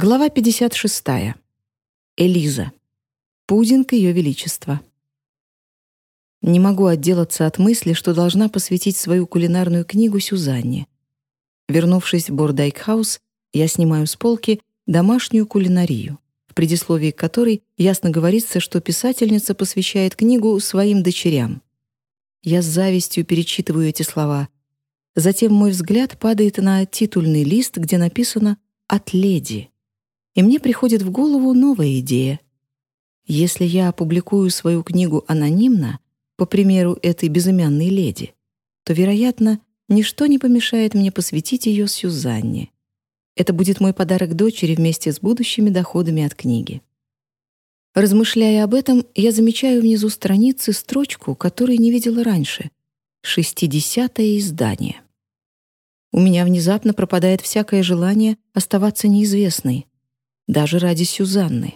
Глава 56. Элиза. Пудинг Ее Величества. Не могу отделаться от мысли, что должна посвятить свою кулинарную книгу Сюзанне. Вернувшись в Бордайкхаус, я снимаю с полки домашнюю кулинарию, в предисловии которой ясно говорится, что писательница посвящает книгу своим дочерям. Я с завистью перечитываю эти слова. Затем мой взгляд падает на титульный лист, где написано «От леди» и мне приходит в голову новая идея. Если я опубликую свою книгу анонимно, по примеру этой безымянной леди, то, вероятно, ничто не помешает мне посвятить ее Сюзанне. Это будет мой подарок дочери вместе с будущими доходами от книги. Размышляя об этом, я замечаю внизу страницы строчку, которую не видела раньше. «Шестидесятое издание». У меня внезапно пропадает всякое желание оставаться неизвестной, даже ради Сюзанны.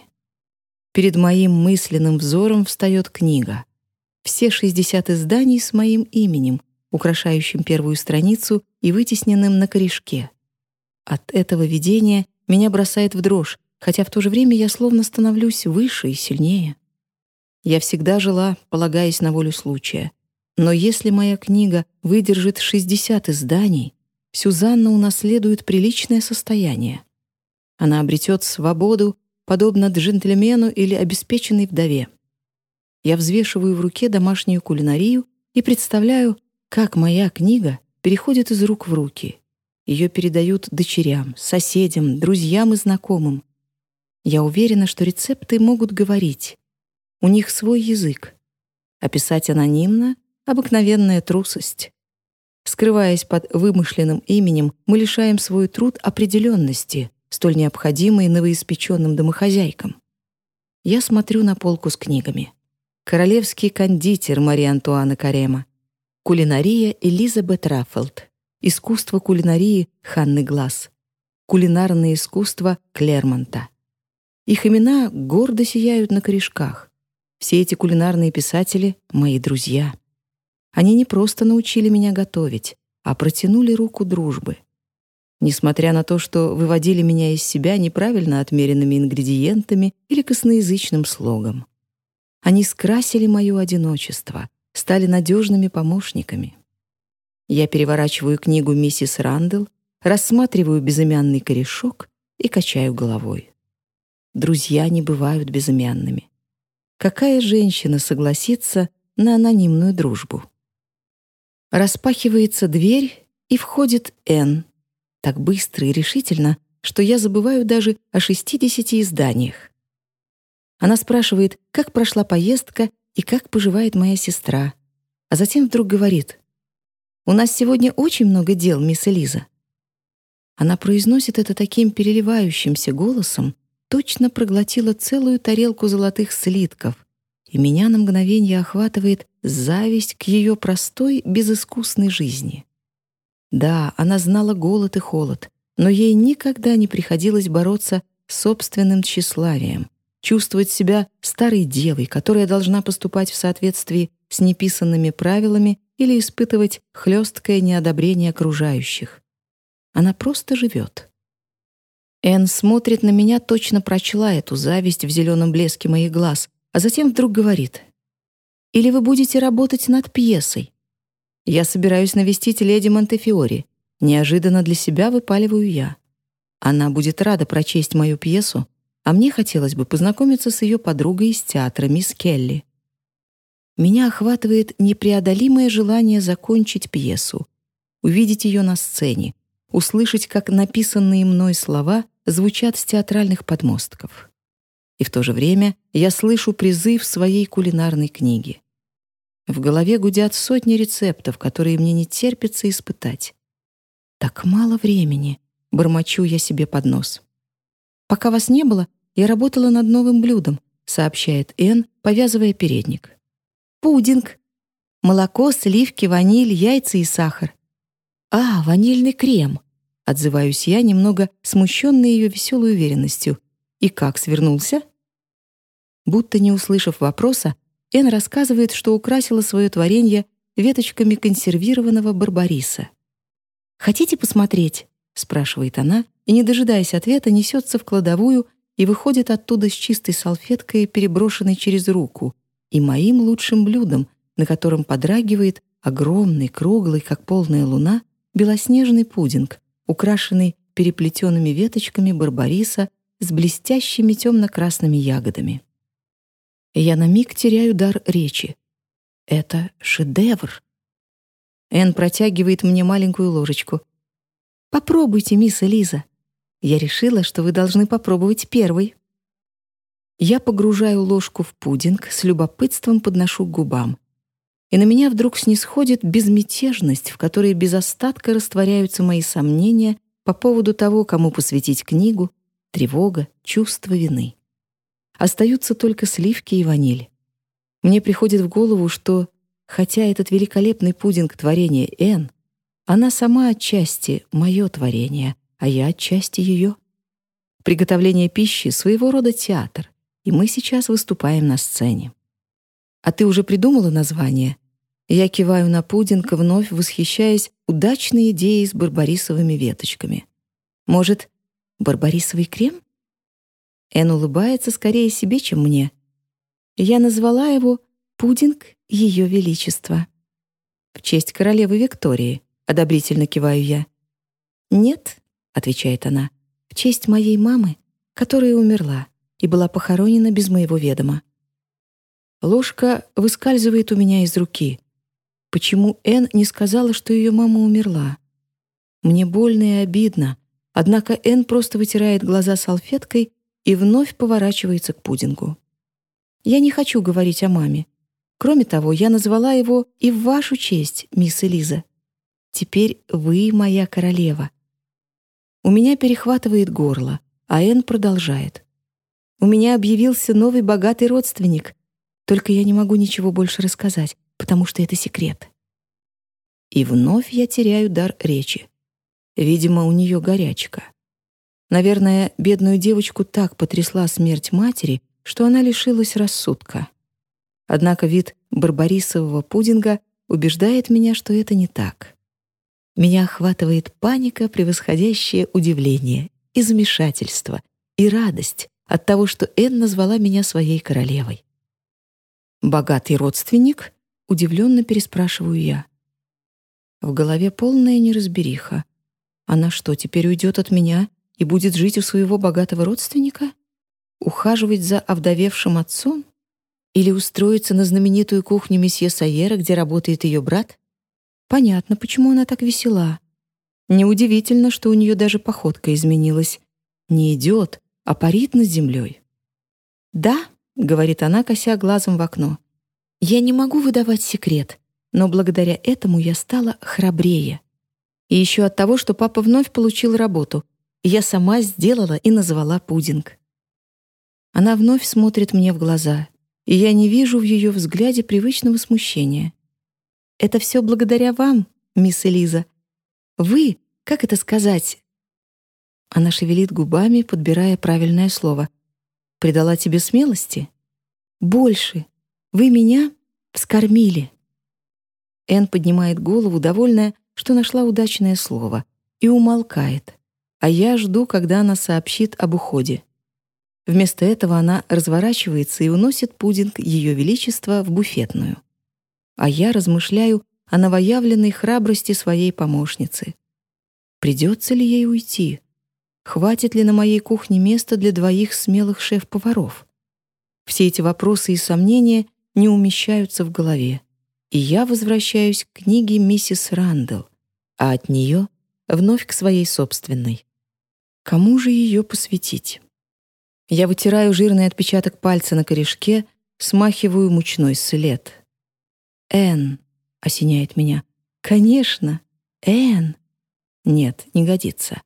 Перед моим мысленным взором встает книга. Все 60 изданий с моим именем, украшающим первую страницу и вытесненным на корешке. От этого видения меня бросает в дрожь, хотя в то же время я словно становлюсь выше и сильнее. Я всегда жила, полагаясь на волю случая. Но если моя книга выдержит 60 изданий, Сюзанна унаследует приличное состояние. Она обретет свободу, подобно джентльмену или обеспеченной вдове. Я взвешиваю в руке домашнюю кулинарию и представляю, как моя книга переходит из рук в руки. Ее передают дочерям, соседям, друзьям и знакомым. Я уверена, что рецепты могут говорить. У них свой язык. Описать анонимно — обыкновенная трусость. Скрываясь под вымышленным именем, мы лишаем свой труд определенности, столь необходимые новоиспеченным домохозяйкам. Я смотрю на полку с книгами. «Королевский кондитер» Мария Антуана Карема, «Кулинария» Элизабет Раффелд, «Искусство кулинарии» Ханны Глаз, «Кулинарное искусство» Клермонта. Их имена гордо сияют на корешках. Все эти кулинарные писатели — мои друзья. Они не просто научили меня готовить, а протянули руку дружбы несмотря на то, что выводили меня из себя неправильно отмеренными ингредиентами или косноязычным слогом. Они скрасили мое одиночество, стали надежными помощниками. Я переворачиваю книгу миссис Рандл, рассматриваю безымянный корешок и качаю головой. Друзья не бывают безымянными. Какая женщина согласится на анонимную дружбу? Распахивается дверь, и входит Энн, так быстро и решительно, что я забываю даже о 60 изданиях. Она спрашивает, как прошла поездка и как поживает моя сестра, а затем вдруг говорит, «У нас сегодня очень много дел, мисс Элиза». Она произносит это таким переливающимся голосом, точно проглотила целую тарелку золотых слитков, и меня на мгновение охватывает зависть к ее простой, безыскусной жизни. Да, она знала голод и холод, но ей никогда не приходилось бороться с собственным тщеславием, чувствовать себя старой девой, которая должна поступать в соответствии с неписанными правилами или испытывать хлесткое неодобрение окружающих. Она просто живет. Энн смотрит на меня, точно прочла эту зависть в зеленом блеске моих глаз, а затем вдруг говорит. «Или вы будете работать над пьесой, я собираюсь навестить леди Монтефиори. Неожиданно для себя выпаливаю я. Она будет рада прочесть мою пьесу, а мне хотелось бы познакомиться с ее подругой из театра, мисс Келли. Меня охватывает непреодолимое желание закончить пьесу, увидеть ее на сцене, услышать, как написанные мной слова звучат с театральных подмостков. И в то же время я слышу призыв своей кулинарной книги. В голове гудят сотни рецептов, которые мне не терпится испытать. Так мало времени, бормочу я себе под нос. Пока вас не было, я работала над новым блюдом, сообщает Энн, повязывая передник. Пудинг. Молоко, сливки, ваниль, яйца и сахар. А, ванильный крем. Отзываюсь я, немного смущенная ее веселой уверенностью. И как свернулся? Будто не услышав вопроса, Эн рассказывает, что украсила свое творение веточками консервированного барбариса. «Хотите посмотреть?» — спрашивает она, и, не дожидаясь ответа, несется в кладовую и выходит оттуда с чистой салфеткой, переброшенной через руку, и моим лучшим блюдом, на котором подрагивает огромный, круглый, как полная луна, белоснежный пудинг, украшенный переплетенными веточками барбариса с блестящими темно-красными ягодами. Я на миг теряю дар речи. Это шедевр. Эн протягивает мне маленькую ложечку. «Попробуйте, мисс Элиза. Я решила, что вы должны попробовать первый». Я погружаю ложку в пудинг, с любопытством подношу к губам. И на меня вдруг снисходит безмятежность, в которой без остатка растворяются мои сомнения по поводу того, кому посвятить книгу, тревога, чувство вины. Остаются только сливки и ваниль. Мне приходит в голову, что, хотя этот великолепный пудинг творения Н, она сама отчасти мое творение, а я отчасти ее. Приготовление пищи — своего рода театр, и мы сейчас выступаем на сцене. А ты уже придумала название? Я киваю на пудинг, вновь восхищаясь удачной идеей с барбарисовыми веточками. Может, барбарисовый крем? Эн улыбается скорее себе, чем мне. Я назвала его «Пудинг Ее Величества». «В честь королевы Виктории», — одобрительно киваю я. «Нет», — отвечает она, — «в честь моей мамы, которая умерла и была похоронена без моего ведома». Ложка выскальзывает у меня из руки. Почему Эн не сказала, что ее мама умерла? Мне больно и обидно, однако Эн просто вытирает глаза салфеткой и вновь поворачивается к пудингу. Я не хочу говорить о маме. Кроме того, я назвала его и в вашу честь, мисс Элиза. Теперь вы моя королева. У меня перехватывает горло, а Энн продолжает. У меня объявился новый богатый родственник, только я не могу ничего больше рассказать, потому что это секрет. И вновь я теряю дар речи. Видимо, у нее горячка. Наверное, бедную девочку так потрясла смерть матери, что она лишилась рассудка. Однако вид барбарисового пудинга убеждает меня, что это не так. Меня охватывает паника, превосходящее удивление, и замешательство, и радость от того, что Энн назвала меня своей королевой. «Богатый родственник?» — удивленно переспрашиваю я. В голове полная неразбериха. Она что, теперь уйдет от меня и будет жить у своего богатого родственника? Ухаживать за овдовевшим отцом? Или устроиться на знаменитую кухню месье Сайера, где работает ее брат? Понятно, почему она так весела. Неудивительно, что у нее даже походка изменилась. Не идет, а парит над землей. «Да», — говорит она, кося глазом в окно, «я не могу выдавать секрет, но благодаря этому я стала храбрее. И еще от того, что папа вновь получил работу, я сама сделала и назвала пудинг. Она вновь смотрит мне в глаза, и я не вижу в ее взгляде привычного смущения. Это все благодаря вам, мисс Элиза. Вы, как это сказать? Она шевелит губами, подбирая правильное слово. Придала тебе смелости? Больше. Вы меня вскормили. Эн поднимает голову, довольная, что нашла удачное слово, и умолкает а я жду, когда она сообщит об уходе. Вместо этого она разворачивается и уносит пудинг Ее Величества в буфетную. А я размышляю о новоявленной храбрости своей помощницы. Придется ли ей уйти? Хватит ли на моей кухне места для двоих смелых шеф-поваров? Все эти вопросы и сомнения не умещаются в голове, и я возвращаюсь к книге миссис Рандall, а от нее вновь к своей собственной. Кому же ее посвятить? Я вытираю жирный отпечаток пальца на корешке, смахиваю мучной след. «Эн», — осеняет меня. «Конечно, Эн». Нет, не годится.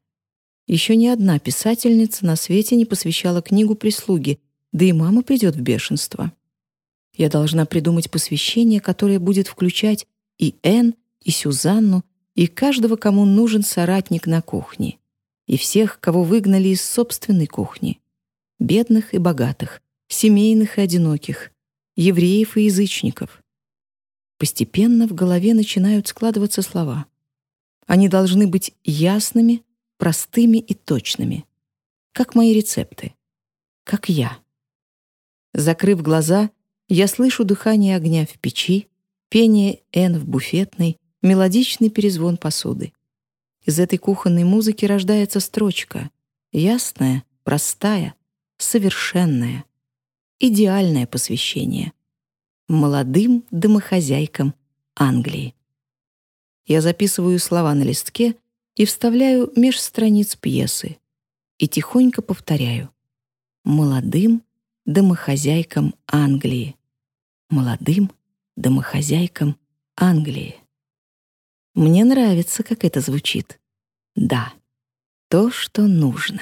Еще ни одна писательница на свете не посвящала книгу прислуги, да и мама придет в бешенство. Я должна придумать посвящение, которое будет включать и Эн, и Сюзанну, и каждого, кому нужен соратник на кухне и всех, кого выгнали из собственной кухни. Бедных и богатых, семейных и одиноких, евреев и язычников. Постепенно в голове начинают складываться слова. Они должны быть ясными, простыми и точными, как мои рецепты, как я. Закрыв глаза, я слышу дыхание огня в печи, пение Н в буфетной, мелодичный перезвон посуды. Из этой кухонной музыки рождается строчка, ясная, простая, совершенная, идеальное посвящение. Молодым домохозяйкам Англии. Я записываю слова на листке и вставляю меж страниц пьесы. И тихонько повторяю. «молодым домохозяйкам Англии, молодым домохозяйкам Англии». Мне нравится, как это звучит. Да, то, что нужно.